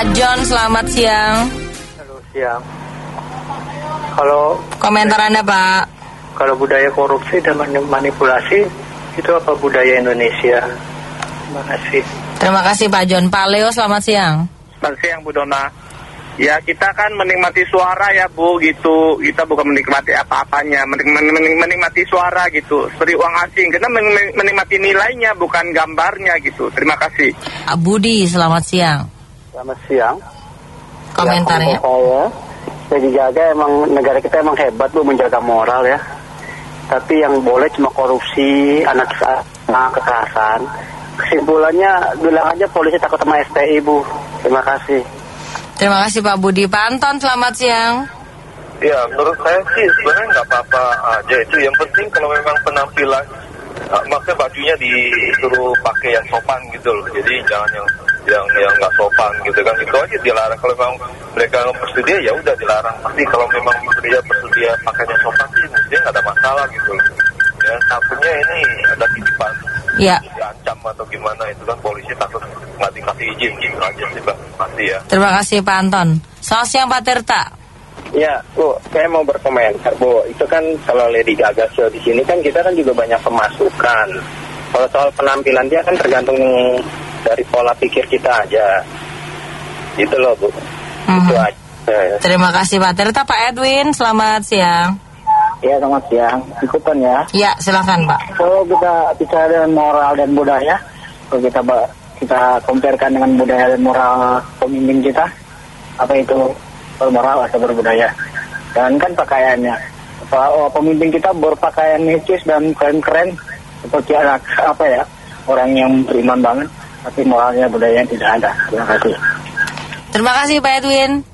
Pak John, selamat siang. Halo siang. Kalau Komentar Anda, Pak. kalau budaya korupsi dan mani- manipulasi itu apa budaya Indonesia? Terima kasih. Terima kasih Pak John. Pak Leo, selamat siang. Selamat siang Bu Dona. Ya kita kan menikmati suara ya Bu gitu. Kita bukan menikmati apa-apanya, menik- menik- menik- menikmati suara gitu. Seperti uang asing. Kita men- menikmati nilainya bukan gambarnya gitu. Terima kasih. Budi, selamat siang. Selamat siang. Komentarnya. Ya, saya, saya dijaga emang negara kita emang hebat bu menjaga moral ya. Tapi yang boleh cuma korupsi, anak anak kekerasan. Kesimpulannya bilang aja polisi takut sama STI bu. Terima kasih. Terima kasih Pak Budi. Pak Anton, selamat siang. Ya, menurut saya sih sebenarnya nggak apa-apa aja itu. Yang penting kalau memang penampilan, uh, maksudnya bajunya disuruh pakai yang sopan gitu loh. Jadi jangan yang yang yang nggak sopan gitu kan. Itu aja dilarang. Kalau memang mereka nggak bersedia ya udah dilarang. Tapi kalau memang dia bersedia pakai yang sopan sih mestinya nggak ada masalah gitu loh. Ya, takutnya ini ada titipan Ya, diancam atau gimana itu kan polisi takut nggak dikasih izin gitu aja sih bang pasti ya. terima kasih Pak Anton. Selamat siang Pak Tirta. Ya, Bu, saya mau berkomentar, Bu. Itu kan kalau Lady Gaga show di sini kan kita kan juga banyak pemasukan. Kalau soal penampilan dia kan tergantung dari pola pikir kita aja. Gitu loh, Bu. Mhm. Itu aja. Terima kasih Pak Tirta. Pak Edwin, selamat siang. Ya selamat siang. Ikutan ya. Ya, silakan Pak. Kalau kita bicara dengan moral dan budaya, kalau kita kita comparekan dengan budaya dan moral pemimpin kita, apa itu bermoral atau berbudaya? Dan kan pakaiannya, oh, pemimpin kita berpakaian necis dan keren-keren seperti anak apa ya orang yang beriman banget, tapi moralnya budayanya tidak ada. Terima kasih. Terima kasih Pak Edwin.